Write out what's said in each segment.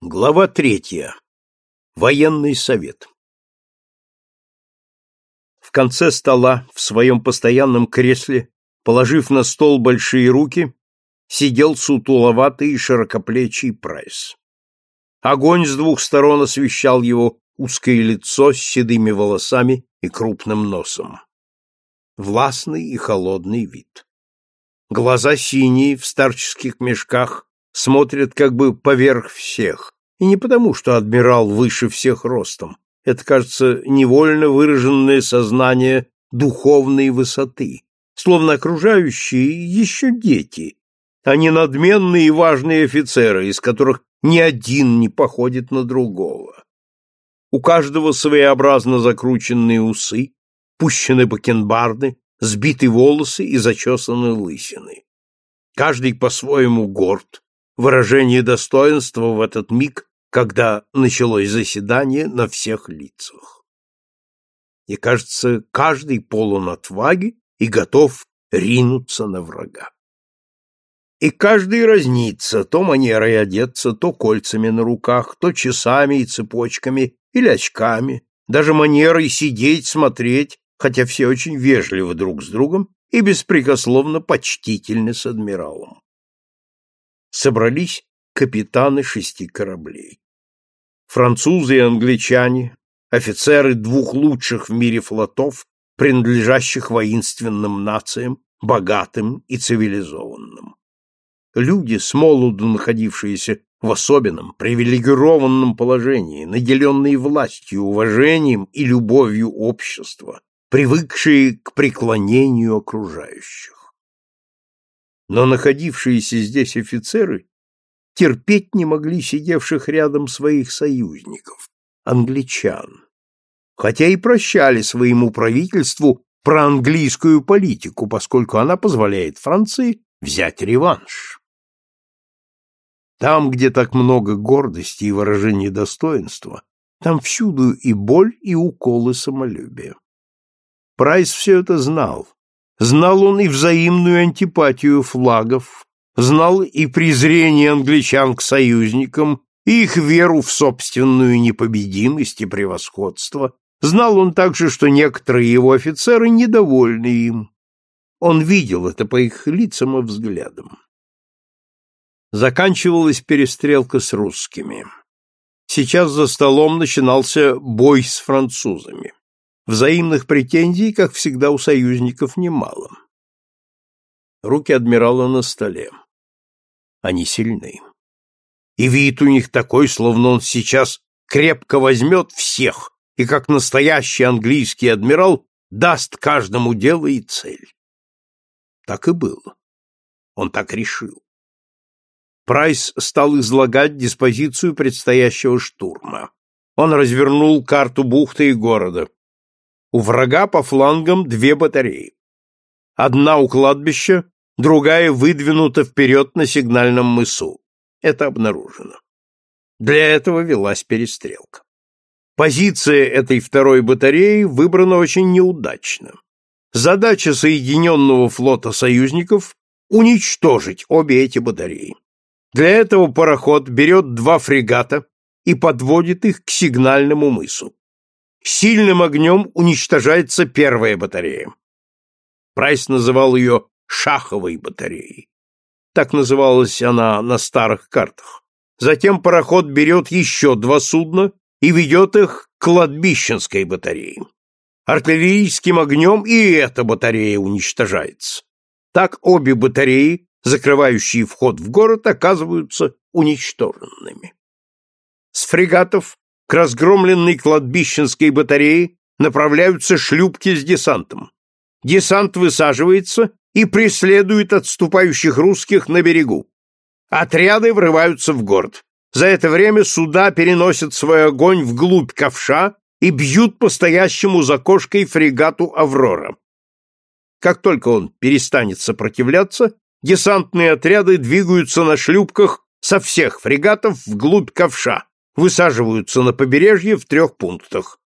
Глава третья. Военный совет. В конце стола, в своем постоянном кресле, положив на стол большие руки, сидел сутуловатый и широкоплечий Прайс. Огонь с двух сторон освещал его узкое лицо с седыми волосами и крупным носом. Властный и холодный вид. Глаза синие в старческих мешках смотрят как бы поверх всех, и не потому, что адмирал выше всех ростом. Это, кажется, невольно выраженное сознание духовной высоты, словно окружающие еще дети, а не надменные и важные офицеры, из которых ни один не походит на другого. У каждого своеобразно закрученные усы, пущены бакенбарды, сбиты волосы и зачесаны лысины. Каждый по-своему горд, выражение достоинства в этот миг, когда началось заседание на всех лицах. И, кажется, каждый полон отваги и готов ринуться на врага. И каждый разнится, то манерой одеться, то кольцами на руках, то часами и цепочками или очками, даже манерой сидеть, смотреть, хотя все очень вежливы друг с другом и беспрекословно почтительны с адмиралом собрались капитаны шести кораблей. Французы и англичане, офицеры двух лучших в мире флотов, принадлежащих воинственным нациям, богатым и цивилизованным. Люди, с молоду находившиеся в особенном, привилегированном положении, наделенные властью, уважением и любовью общества, привыкшие к преклонению окружающих но находившиеся здесь офицеры терпеть не могли сидевших рядом своих союзников, англичан, хотя и прощали своему правительству проанглийскую политику, поскольку она позволяет Франции взять реванш. Там, где так много гордости и выражения достоинства, там всюду и боль, и уколы самолюбия. Прайс все это знал, Знал он и взаимную антипатию флагов, знал и презрение англичан к союзникам, и их веру в собственную непобедимость и превосходство. Знал он также, что некоторые его офицеры недовольны им. Он видел это по их лицам и взглядам. Заканчивалась перестрелка с русскими. Сейчас за столом начинался бой с французами. Взаимных претензий, как всегда, у союзников немало. Руки адмирала на столе. Они сильны. И вид у них такой, словно он сейчас крепко возьмет всех и, как настоящий английский адмирал, даст каждому дело и цель. Так и было. Он так решил. Прайс стал излагать диспозицию предстоящего штурма. Он развернул карту бухты и города. У врага по флангам две батареи. Одна у кладбища, другая выдвинута вперед на сигнальном мысу. Это обнаружено. Для этого велась перестрелка. Позиция этой второй батареи выбрана очень неудачно. Задача Соединенного флота союзников – уничтожить обе эти батареи. Для этого пароход берет два фрегата и подводит их к сигнальному мысу. Сильным огнем уничтожается первая батарея. Прайс называл ее «шаховой батареей». Так называлась она на старых картах. Затем пароход берет еще два судна и ведет их к кладбищенской батарее. Артиллерийским огнем и эта батарея уничтожается. Так обе батареи, закрывающие вход в город, оказываются уничтоженными. С фрегатов к разгромленной кладбищенской батарее направляются шлюпки с десантом. Десант высаживается и преследует отступающих русских на берегу. Отряды врываются в город. За это время суда переносят свой огонь вглубь ковша и бьют по стоящему за кошкой фрегату «Аврора». Как только он перестанет сопротивляться, десантные отряды двигаются на шлюпках со всех фрегатов вглубь ковша, высаживаются на побережье в трех пунктах.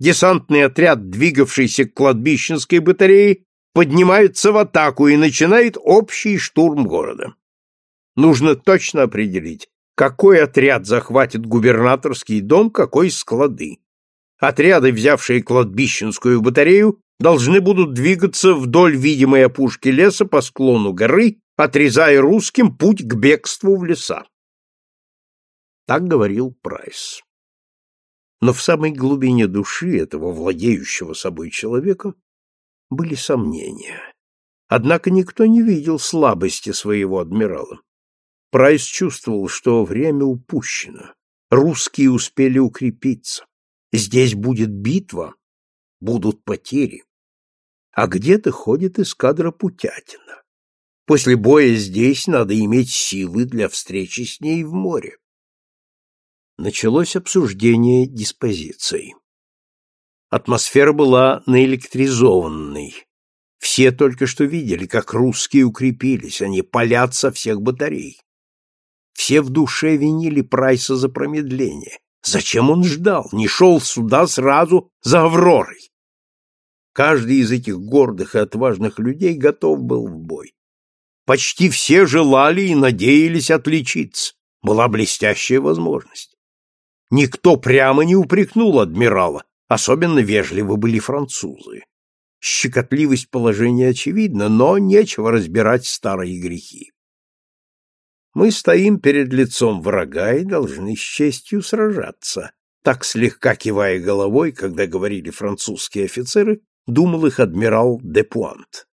Десантный отряд, двигавшийся к кладбищенской батарее, поднимается в атаку и начинает общий штурм города. Нужно точно определить, какой отряд захватит губернаторский дом, какой склады. Отряды, взявшие кладбищенскую батарею, должны будут двигаться вдоль видимой опушки леса по склону горы, отрезая русским путь к бегству в леса. Так говорил Прайс. Но в самой глубине души этого владеющего собой человека были сомнения. Однако никто не видел слабости своего адмирала. Прайс чувствовал, что время упущено. Русские успели укрепиться. Здесь будет битва, будут потери. А где-то ходит эскадра Путятина. После боя здесь надо иметь силы для встречи с ней в море. Началось обсуждение диспозиции. Атмосфера была наэлектризованной. Все только что видели, как русские укрепились, они палят со всех батарей. Все в душе винили Прайса за промедление. Зачем он ждал, не шел сюда сразу за Авророй? Каждый из этих гордых и отважных людей готов был в бой. Почти все желали и надеялись отличиться. Была блестящая возможность. Никто прямо не упрекнул адмирала, особенно вежливы были французы. Щекотливость положения очевидна, но нечего разбирать старые грехи. Мы стоим перед лицом врага и должны с честью сражаться. Так слегка кивая головой, когда говорили французские офицеры, думал их адмирал де Пуант.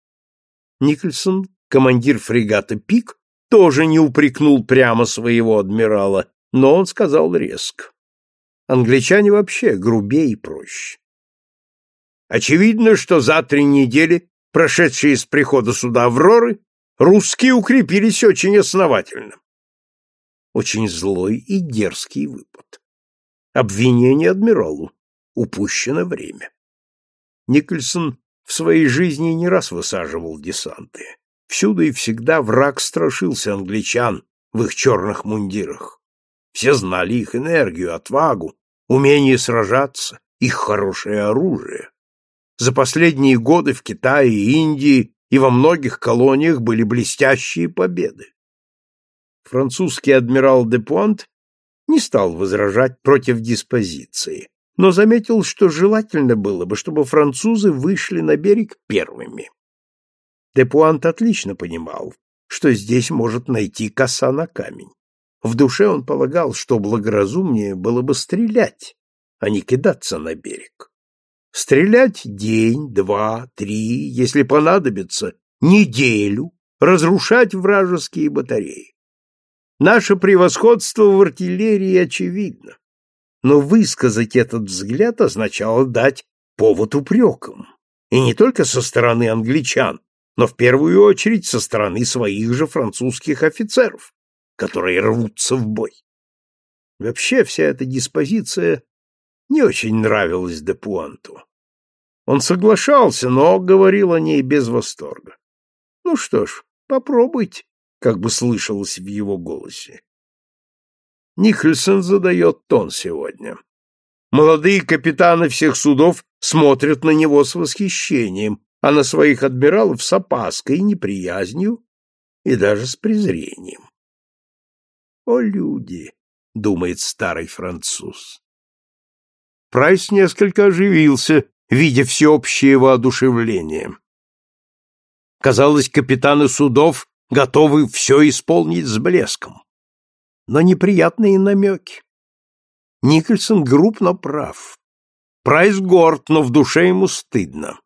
Никольсон, командир фрегата «Пик», тоже не упрекнул прямо своего адмирала, но он сказал резко. Англичане вообще грубее и проще. Очевидно, что за три недели, прошедшие с прихода суда Авроры, русские укрепились очень основательно. Очень злой и дерзкий выпад. Обвинение адмиралу. Упущено время. Никольсон в своей жизни не раз высаживал десанты. Всюду и всегда враг страшился англичан в их черных мундирах. Все знали их энергию, отвагу, умение сражаться, их хорошее оружие. За последние годы в Китае и Индии и во многих колониях были блестящие победы. Французский адмирал де Пуант не стал возражать против диспозиции, но заметил, что желательно было бы, чтобы французы вышли на берег первыми. Де Пуант отлично понимал, что здесь может найти коса на камень. В душе он полагал, что благоразумнее было бы стрелять, а не кидаться на берег. Стрелять день, два, три, если понадобится, неделю, разрушать вражеские батареи. Наше превосходство в артиллерии очевидно, но высказать этот взгляд означало дать повод упрекам, и не только со стороны англичан, но в первую очередь со стороны своих же французских офицеров которые рвутся в бой. Вообще вся эта диспозиция не очень нравилась де Пуанту. Он соглашался, но говорил о ней без восторга. Ну что ж, попробуйте, как бы слышалось в его голосе. Никольсон задает тон сегодня. Молодые капитаны всех судов смотрят на него с восхищением, а на своих адмиралов с опаской, неприязнью и даже с презрением. О, люди! — думает старый француз. Прайс несколько оживился, видя всеобщее воодушевление. Казалось, капитаны судов готовы все исполнить с блеском. Но неприятные намеки. Никольсон груб, но прав. Прайс горд, но в душе ему стыдно.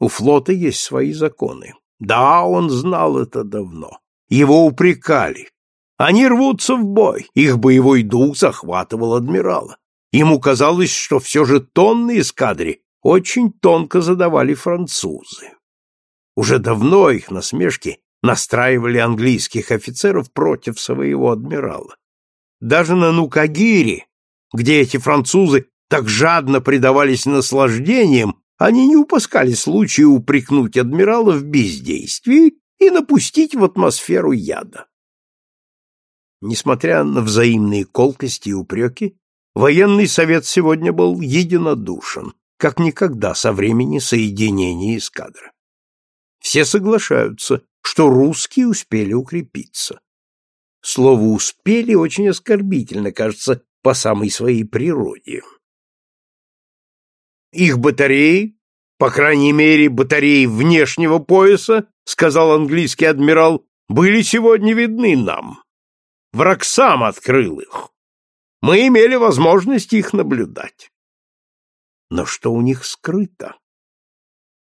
У флота есть свои законы. Да, он знал это давно. Его упрекали. Они рвутся в бой, их боевой дух захватывал адмирала. Ему казалось, что все же тонны эскадре очень тонко задавали французы. Уже давно их насмешки настраивали английских офицеров против своего адмирала. Даже на Нукагире, где эти французы так жадно предавались наслаждениям, они не упускали случая упрекнуть адмирала в бездействии и напустить в атмосферу яда. Несмотря на взаимные колкости и упреки, военный совет сегодня был единодушен, как никогда со времени соединения эскадры. Все соглашаются, что русские успели укрепиться. Слово «успели» очень оскорбительно, кажется, по самой своей природе. Их батареи, по крайней мере, батареи внешнего пояса, сказал английский адмирал, были сегодня видны нам. Враг сам открыл их. Мы имели возможность их наблюдать. Но что у них скрыто?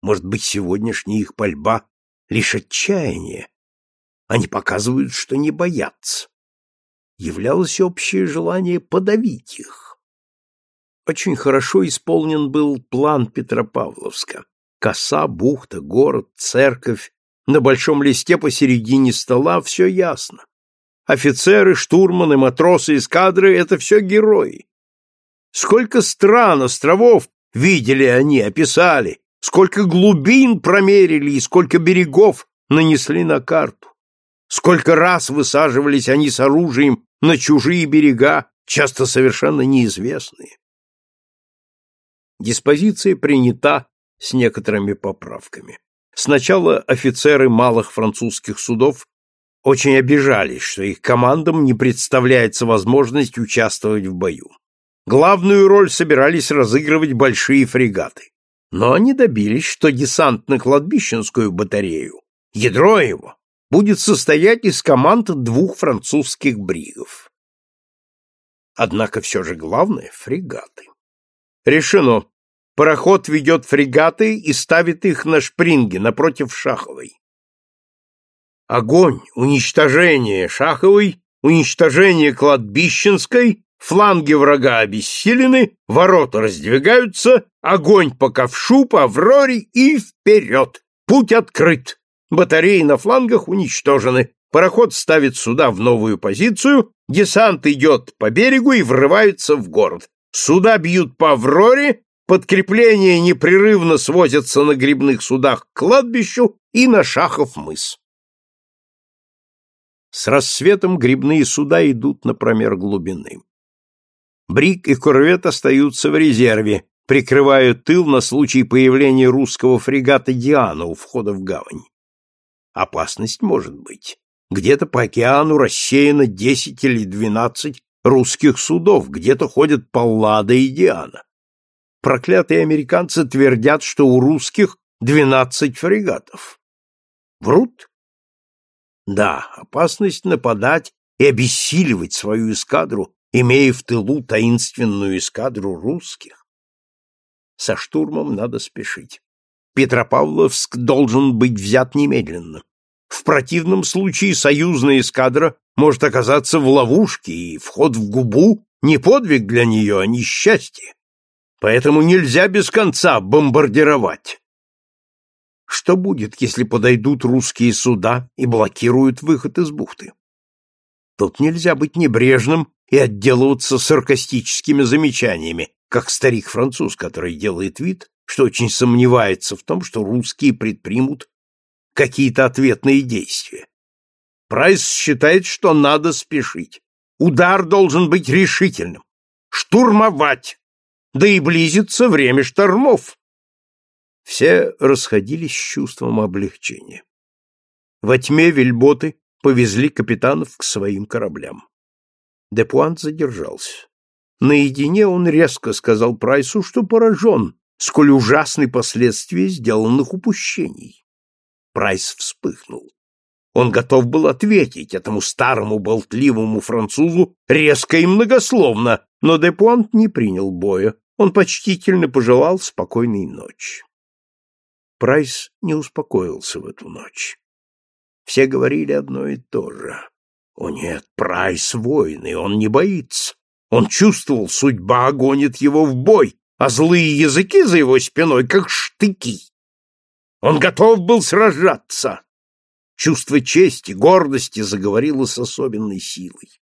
Может быть, сегодняшняя их пальба — лишь отчаяние? Они показывают, что не боятся. Являлось общее желание подавить их. Очень хорошо исполнен был план Петропавловска. Коса, бухта, город, церковь. На большом листе посередине стола все ясно. Офицеры, штурманы, матросы эскадры — это все герои. Сколько стран, островов видели они, описали, сколько глубин промерили и сколько берегов нанесли на карту. Сколько раз высаживались они с оружием на чужие берега, часто совершенно неизвестные. Диспозиция принята с некоторыми поправками. Сначала офицеры малых французских судов очень обижались, что их командам не представляется возможность участвовать в бою. Главную роль собирались разыгрывать большие фрегаты. Но они добились, что десант на кладбищенскую батарею, ядро его, будет состоять из команд двух французских бригов. Однако все же главное — фрегаты. Решено. Пароход ведет фрегаты и ставит их на шпринге напротив Шаховой. Огонь, уничтожение Шаховой, уничтожение кладбищенской, фланги врага обессилены, ворота раздвигаются, огонь по ковшу, по Авроре и вперед. Путь открыт. Батареи на флангах уничтожены. Пароход ставит суда в новую позицию, десант идет по берегу и врывается в город. Суда бьют по Авроре, подкрепления непрерывно свозятся на грибных судах к кладбищу и на Шахов мыс. С рассветом грибные суда идут на промер глубины. Брик и корвет остаются в резерве, прикрывая тыл на случай появления русского фрегата «Диана» у входа в гавань. Опасность может быть. Где-то по океану рассеяно десять или двенадцать русских судов, где-то ходят Паллада и Диана. Проклятые американцы твердят, что у русских двенадцать фрегатов. Врут? Да, опасность нападать и обессиливать свою эскадру, имея в тылу таинственную эскадру русских. Со штурмом надо спешить. Петропавловск должен быть взят немедленно. В противном случае союзная эскадра может оказаться в ловушке, и вход в губу не подвиг для нее, а несчастье. Поэтому нельзя без конца бомбардировать. Что будет, если подойдут русские суда и блокируют выход из бухты? Тут нельзя быть небрежным и отделываться саркастическими замечаниями, как старик-француз, который делает вид, что очень сомневается в том, что русские предпримут какие-то ответные действия. Прайс считает, что надо спешить. Удар должен быть решительным. Штурмовать! Да и близится время штормов. Все расходились с чувством облегчения. Во тьме вельботы повезли капитанов к своим кораблям. Депуант задержался. Наедине он резко сказал Прайсу, что поражен, сколь ужасны последствия сделанных упущений. Прайс вспыхнул. Он готов был ответить этому старому болтливому французу резко и многословно, но Депуант не принял боя. Он почтительно пожелал спокойной ночи. Прайс не успокоился в эту ночь. Все говорили одно и то же. О нет, Прайс воин, и он не боится. Он чувствовал, судьба гонит его в бой, а злые языки за его спиной, как штыки. Он готов был сражаться. Чувство чести, гордости заговорило с особенной силой.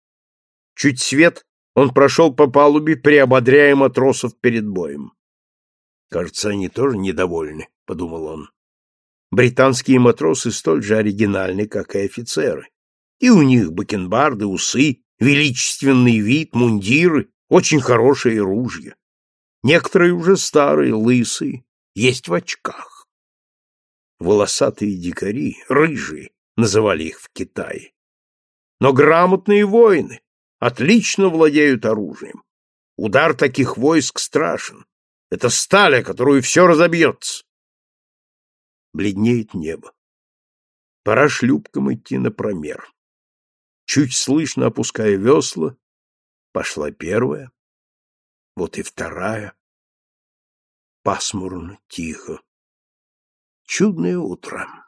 Чуть свет, он прошел по палубе, приободряя матросов перед боем. Кажется, они тоже недовольны. — подумал он. Британские матросы столь же оригинальны, как и офицеры. И у них бакенбарды, усы, величественный вид, мундиры, очень хорошие ружья. Некоторые уже старые, лысые, есть в очках. Волосатые дикари, рыжие, называли их в Китае. но грамотные воины, отлично владеют оружием. Удар таких войск страшен. Это сталь, о которую все разобьется. Бледнеет небо. Пора шлюпкам идти на промер. Чуть слышно опуская весла, пошла первая, вот и вторая. Пасмурно, тихо. Чудное утро.